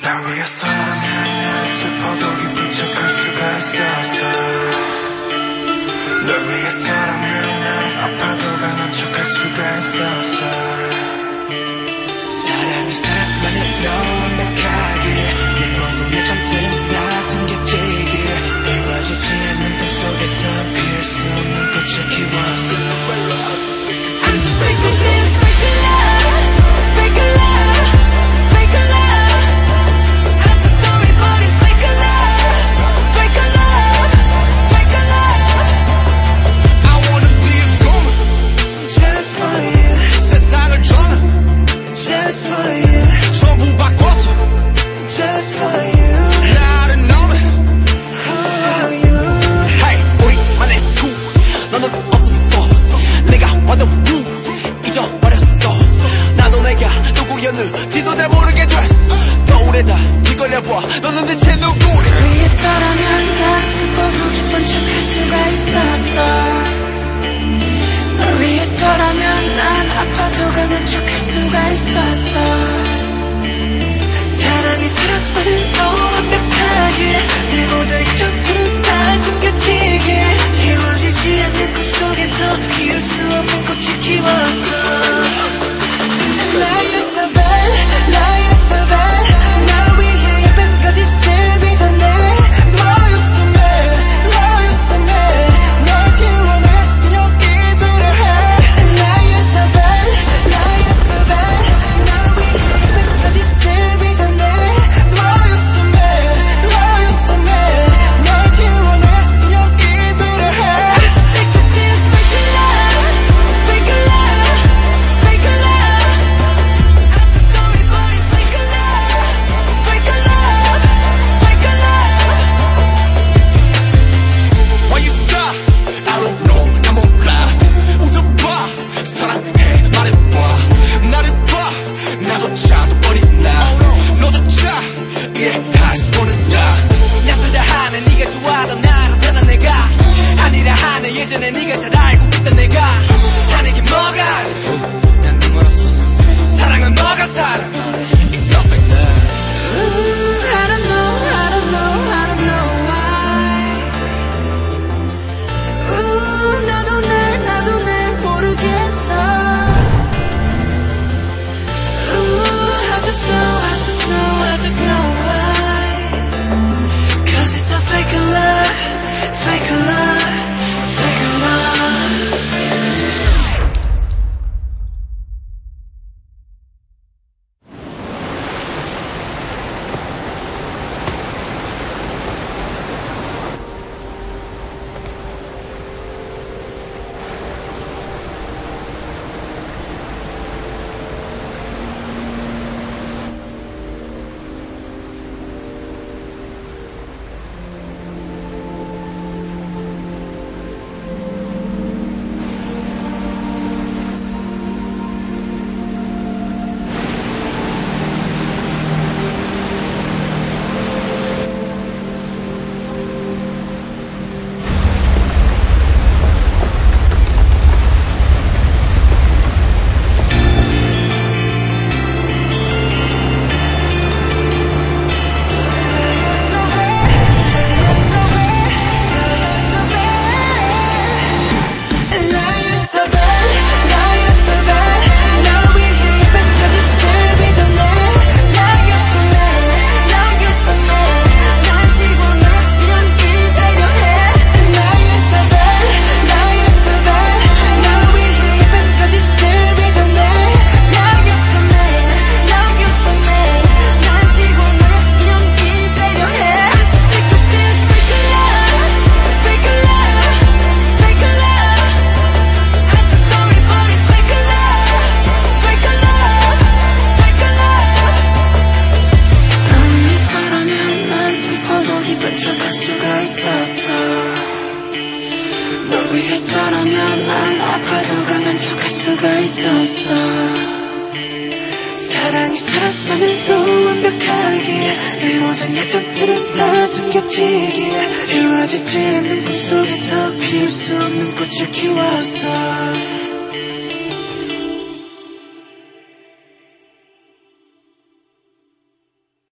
날 위해 싸면 슬퍼도 기쁘 planète dans le cahier. Mots vont mieux 너는 대체 누구래 위에 서라면 나스고도 깊은 척할 수가 있었어. 널 위에 서라면 난 아파도 강한 척할 수가 있었어. 이제는 네가 잘 알아 사람이면 난 아파도 강한 척할 수가 있었어. 사랑이 사랑만은 너 완벽하기에 내 모든 예정들은 다 숨겨지기에 이루어지지 않는 꿈속에서 피울 수 없는 꽃을 키웠어.